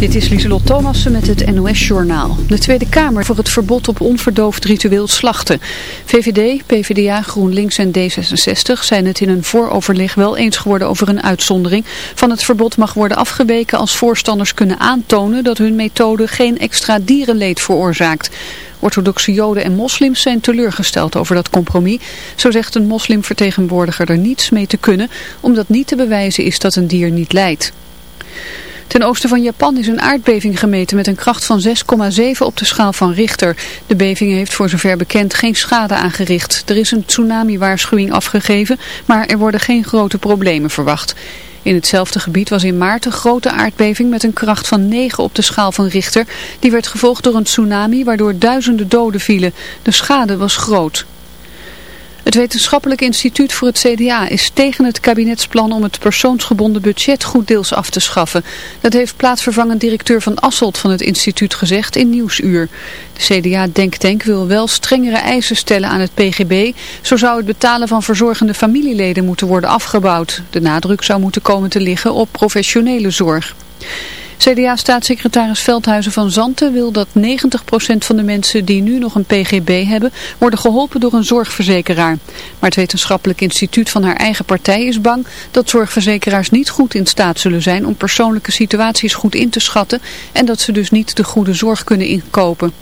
Dit is Lieselot Thomassen met het NOS-journaal. De Tweede Kamer voor het verbod op onverdoofd ritueel slachten. VVD, PvdA, GroenLinks en D66 zijn het in een vooroverleg wel eens geworden over een uitzondering. Van het verbod mag worden afgeweken als voorstanders kunnen aantonen dat hun methode geen extra dierenleed veroorzaakt. Orthodoxe joden en moslims zijn teleurgesteld over dat compromis. Zo zegt een moslimvertegenwoordiger er niets mee te kunnen, omdat niet te bewijzen is dat een dier niet lijdt. Ten oosten van Japan is een aardbeving gemeten met een kracht van 6,7 op de schaal van Richter. De beving heeft voor zover bekend geen schade aangericht. Er is een tsunami-waarschuwing afgegeven, maar er worden geen grote problemen verwacht. In hetzelfde gebied was in maart een grote aardbeving met een kracht van 9 op de schaal van Richter. Die werd gevolgd door een tsunami waardoor duizenden doden vielen. De schade was groot. Het Wetenschappelijk Instituut voor het CDA is tegen het kabinetsplan om het persoonsgebonden budget goed deels af te schaffen. Dat heeft plaatsvervangend directeur van Asselt van het instituut gezegd in Nieuwsuur. De CDA-denktank wil wel strengere eisen stellen aan het PGB. Zo zou het betalen van verzorgende familieleden moeten worden afgebouwd. De nadruk zou moeten komen te liggen op professionele zorg. CDA-staatssecretaris Veldhuizen van Zanten wil dat 90% van de mensen die nu nog een PGB hebben, worden geholpen door een zorgverzekeraar. Maar het wetenschappelijk instituut van haar eigen partij is bang dat zorgverzekeraars niet goed in staat zullen zijn om persoonlijke situaties goed in te schatten en dat ze dus niet de goede zorg kunnen inkopen.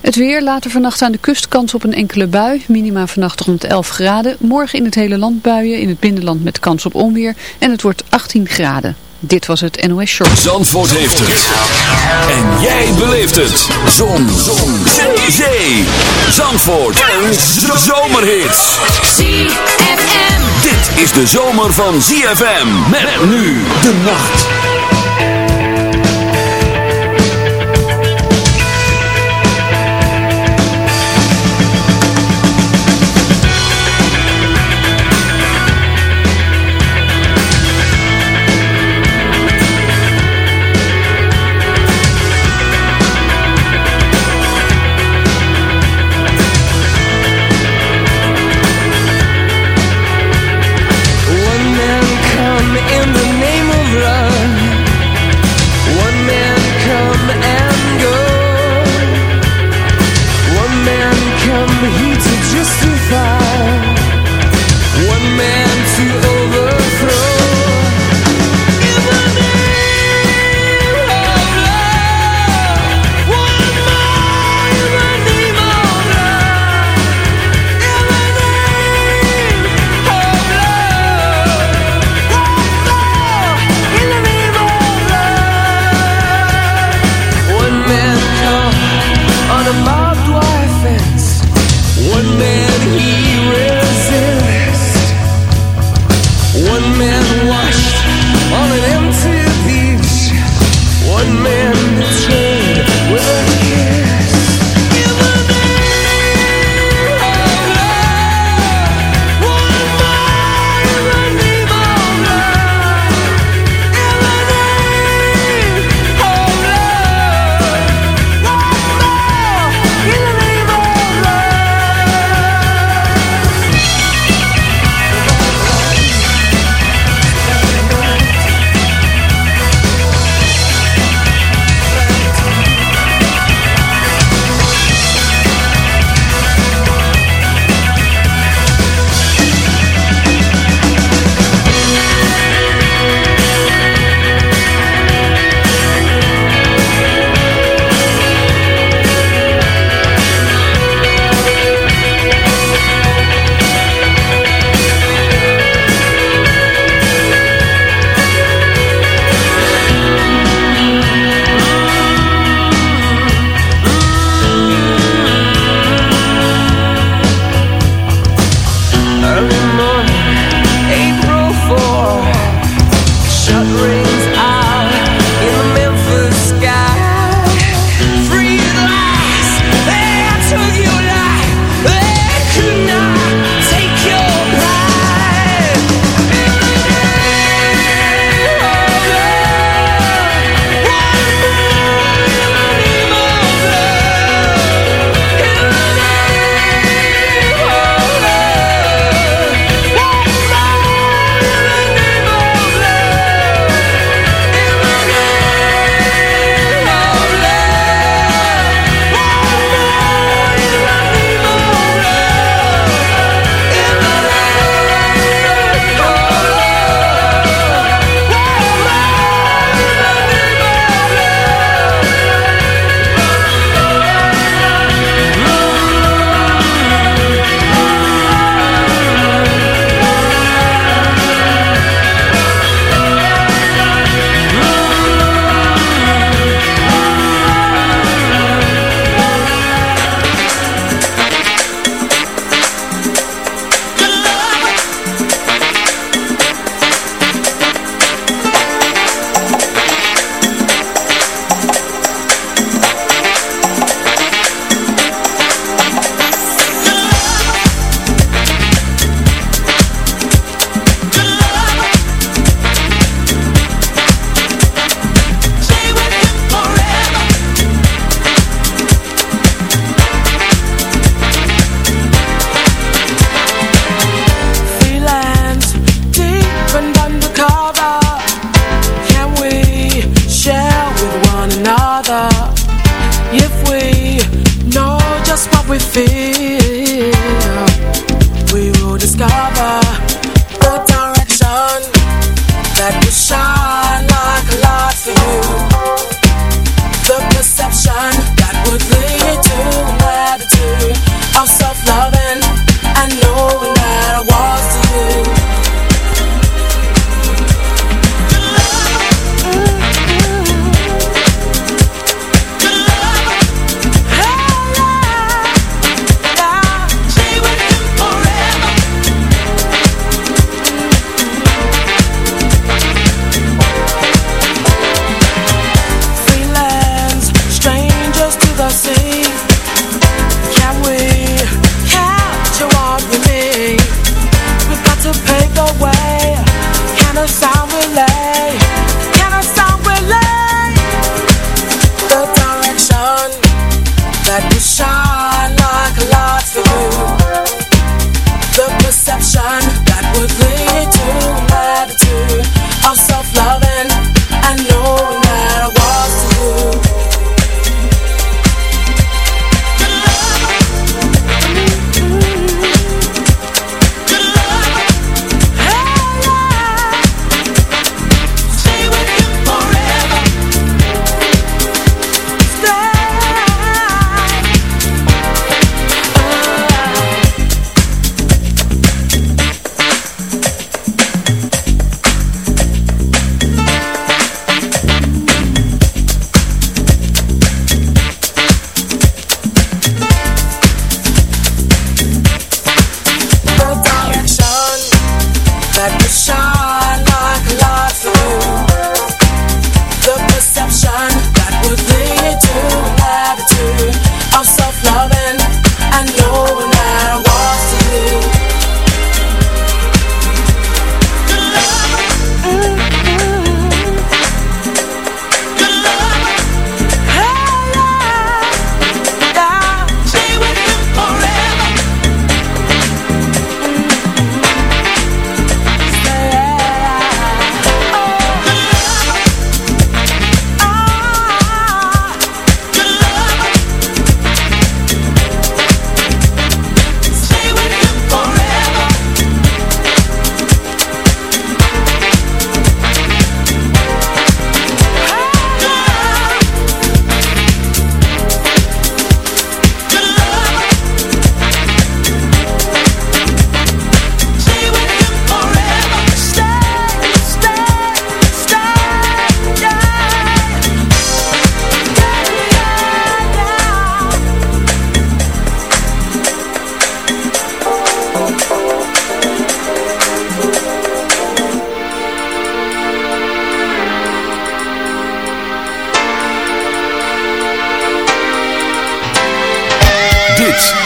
Het weer, later vannacht aan de kust kans op een enkele bui. Minima vannacht rond 11 graden. Morgen in het hele land buien, in het binnenland met kans op onweer. En het wordt 18 graden. Dit was het NOS Short. Zandvoort heeft het. En jij beleeft het. Zon. Zon. Zee. Zee. Zandvoort. Een zomerhit. ZFM. Dit is de zomer van ZFM. Met nu de nacht.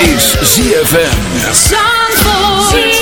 Is ZFM. Zandvoort.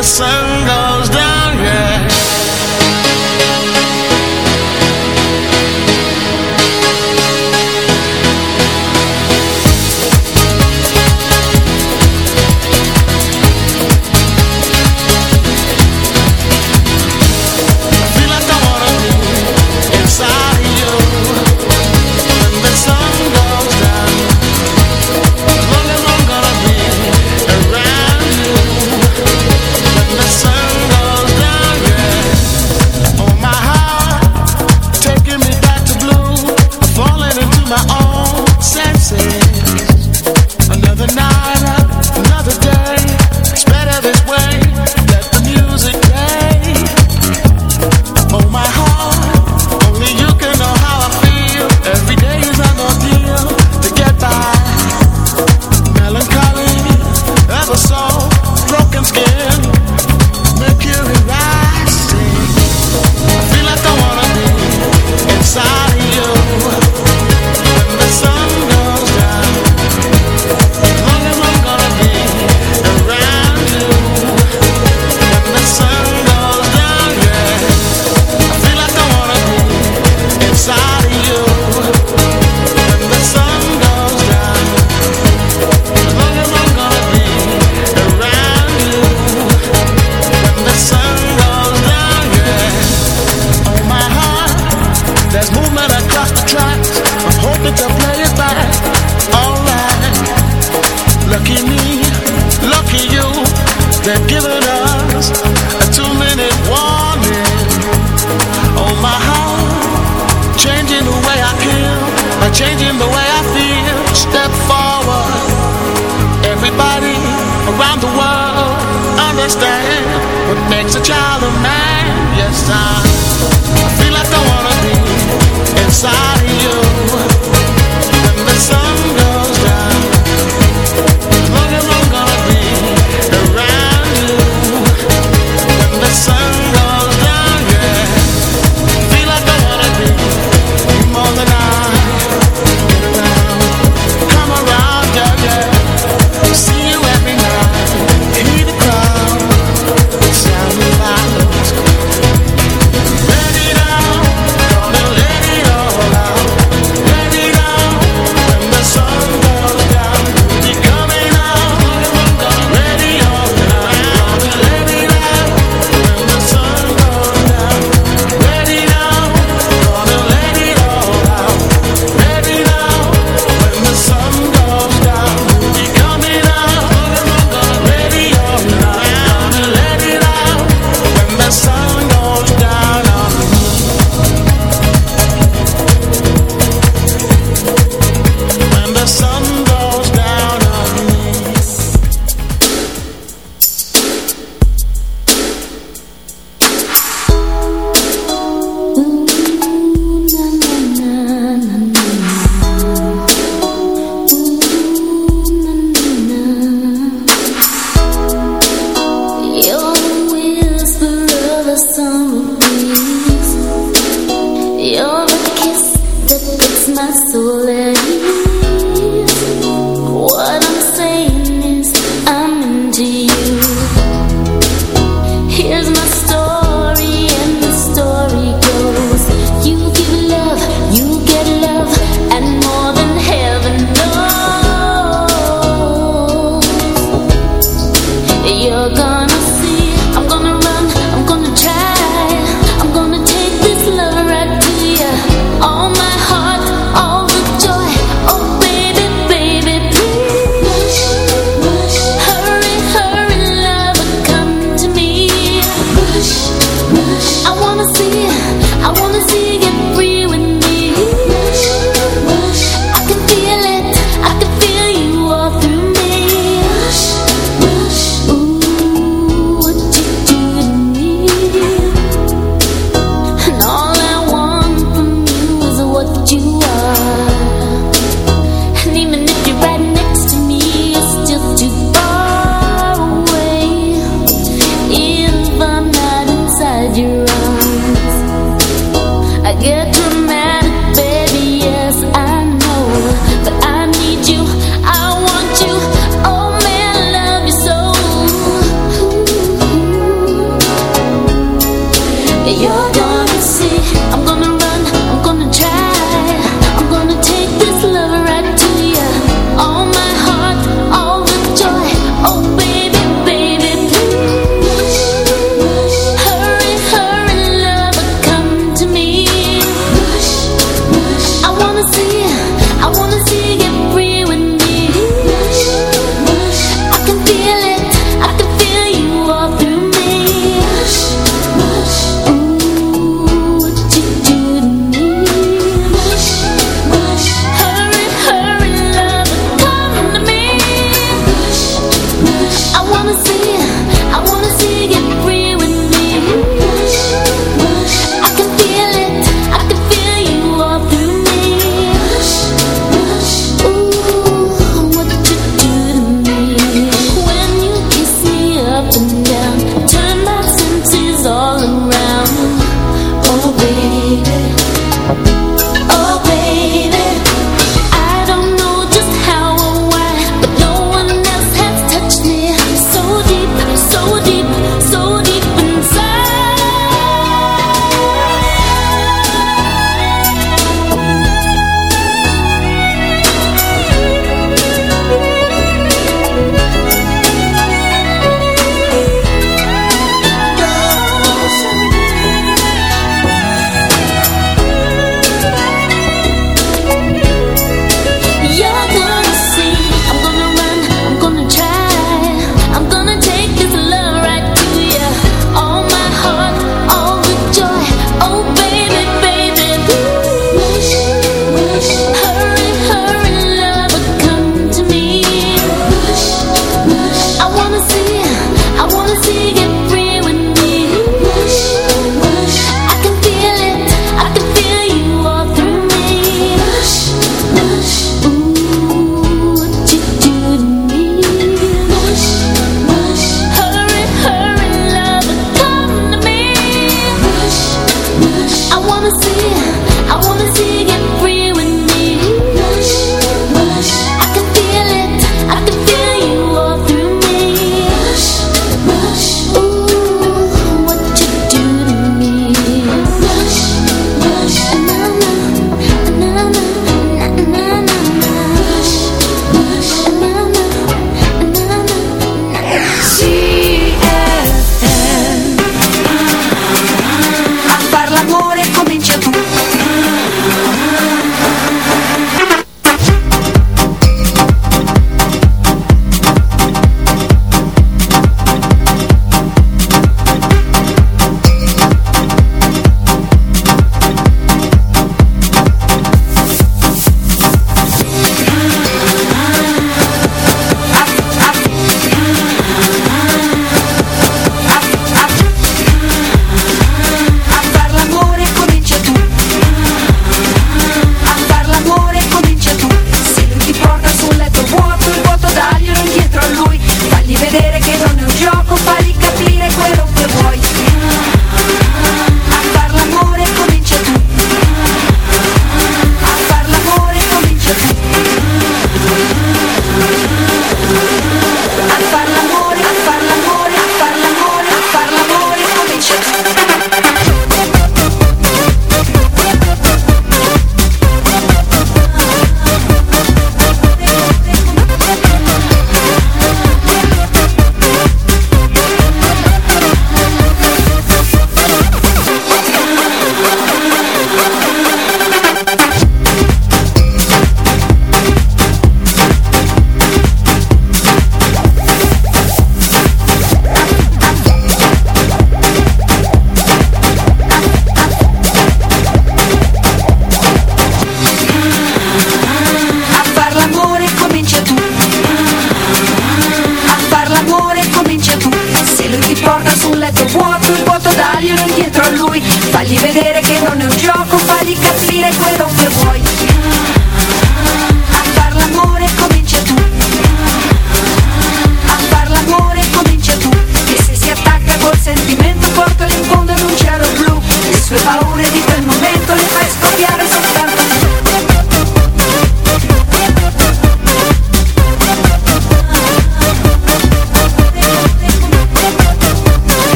When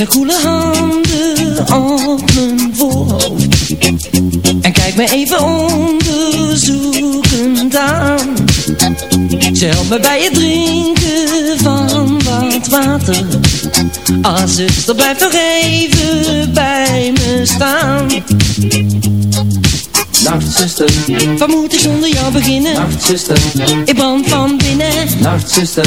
Haar koele handen op mijn voorhoofd En kijkt me even onderzoekend aan. Ze helpt me bij het drinken van wat water. Ah zuster blijf toch even bij me staan. Nacht zuster, Wat moet ik zonder jou beginnen? nacht zuster, Ik brand van binnen. Nacht zuster,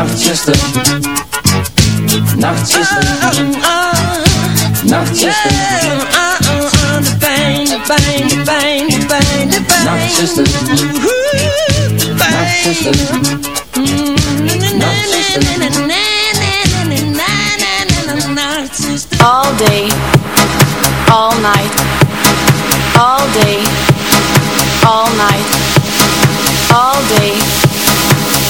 pijn nacht zuster, nacht zuster, nacht zuster, De pijn, de pijn, de pijn, de pijn, de pijn nacht zuster, nacht zuster, All day, all night, all day, all night, all day,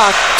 clock.